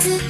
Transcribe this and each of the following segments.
ず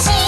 しい